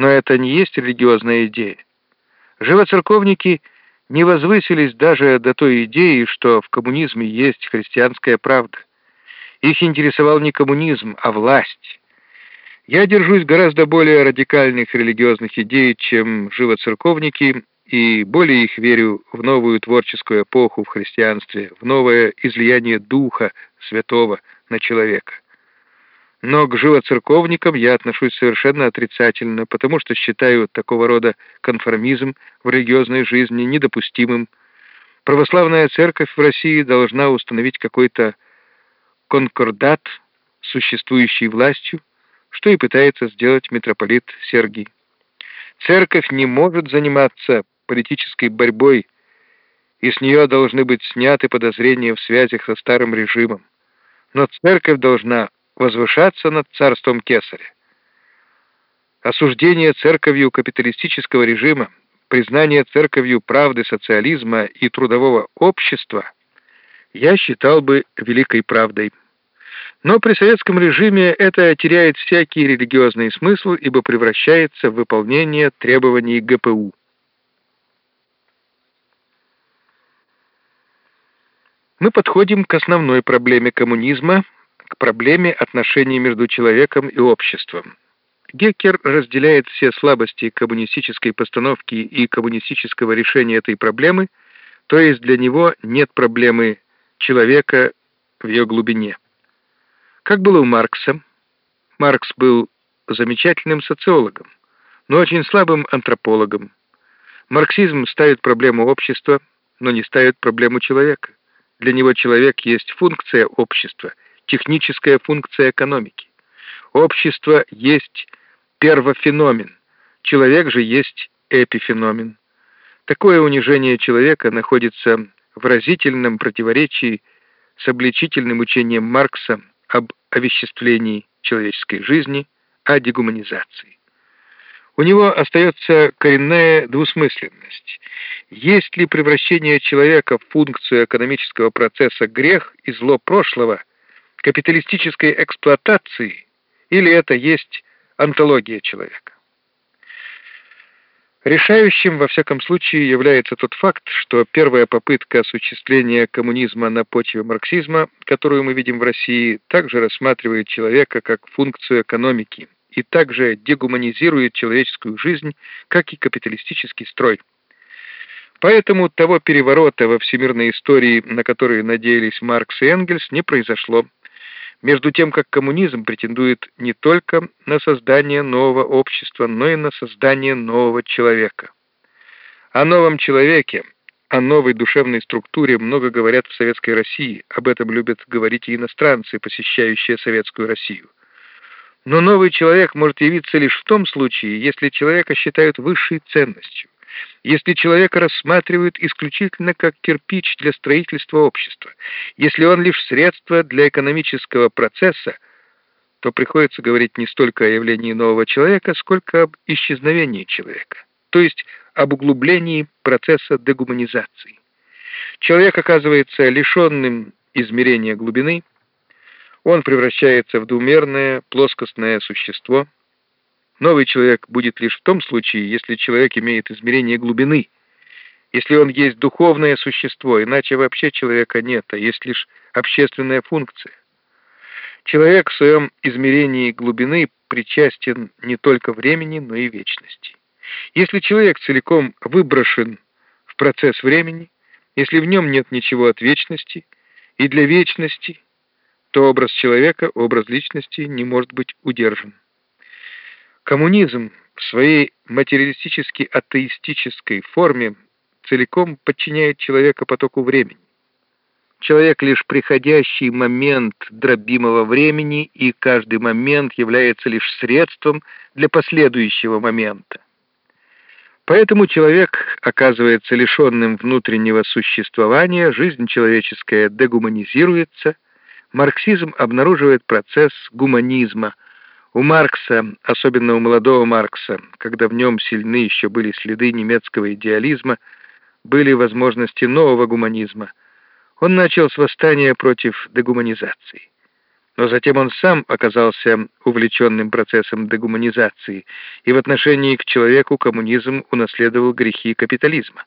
Но это не есть религиозная идея. Живоцерковники не возвысились даже до той идеи, что в коммунизме есть христианская правда. Их интересовал не коммунизм, а власть. Я держусь гораздо более радикальных религиозных идей, чем живоцерковники, и более их верю в новую творческую эпоху в христианстве, в новое излияние Духа Святого на человека. Но к живоцерковникам я отношусь совершенно отрицательно, потому что считаю такого рода конформизм в религиозной жизни недопустимым. Православная церковь в России должна установить какой-то конкордат с существующей властью, что и пытается сделать митрополит Сергий. Церковь не может заниматься политической борьбой, и с нее должны быть сняты подозрения в связях со старым режимом. Но церковь должна возвышаться над царством Кесаря. Осуждение церковью капиталистического режима, признание церковью правды социализма и трудового общества я считал бы великой правдой. Но при советском режиме это теряет всякий религиозный смысл, ибо превращается в выполнение требований ГПУ. Мы подходим к основной проблеме коммунизма, к проблеме отношений между человеком и обществом. Геккер разделяет все слабости коммунистической постановки и коммунистического решения этой проблемы, то есть для него нет проблемы человека в ее глубине. Как было у Маркса, Маркс был замечательным социологом, но очень слабым антропологом. Марксизм ставит проблему общества, но не ставит проблему человека. Для него человек есть функция общества, техническая функция экономики. Общество есть первофеномен, человек же есть эпифеномен. Такое унижение человека находится в разительном противоречии с обличительным учением Маркса об овеществлении человеческой жизни, о дегуманизации. У него остается коренная двусмысленность. Есть ли превращение человека в функцию экономического процесса грех и зло прошлого, капиталистической эксплуатации, или это есть антология человека? Решающим, во всяком случае, является тот факт, что первая попытка осуществления коммунизма на почве марксизма, которую мы видим в России, также рассматривает человека как функцию экономики – и также дегуманизирует человеческую жизнь, как и капиталистический строй. Поэтому того переворота во всемирной истории, на который надеялись Маркс и Энгельс, не произошло. Между тем, как коммунизм претендует не только на создание нового общества, но и на создание нового человека. О новом человеке, о новой душевной структуре много говорят в Советской России, об этом любят говорить и иностранцы, посещающие Советскую Россию. Но новый человек может явиться лишь в том случае, если человека считают высшей ценностью, если человека рассматривают исключительно как кирпич для строительства общества, если он лишь средство для экономического процесса, то приходится говорить не столько о явлении нового человека, сколько об исчезновении человека, то есть об углублении процесса дегуманизации. Человек оказывается лишенным измерения глубины, он превращается в двумерное, плоскостное существо. Новый человек будет лишь в том случае, если человек имеет измерение глубины, если он есть духовное существо, иначе вообще человека нет, а есть лишь общественная функция. Человек в своем измерении глубины причастен не только времени, но и вечности. Если человек целиком выброшен в процесс времени, если в нем нет ничего от вечности и для вечности – то образ человека, образ личности не может быть удержан. Коммунизм в своей материалистически-атеистической форме целиком подчиняет человека потоку времени. Человек лишь приходящий момент дробимого времени, и каждый момент является лишь средством для последующего момента. Поэтому человек оказывается лишенным внутреннего существования, жизнь человеческая дегуманизируется – марксизм обнаруживает процесс гуманизма. У Маркса, особенно у молодого Маркса, когда в нем сильны еще были следы немецкого идеализма, были возможности нового гуманизма. Он начал с восстания против дегуманизации. Но затем он сам оказался увлеченным процессом дегуманизации, и в отношении к человеку коммунизм унаследовал грехи капитализма.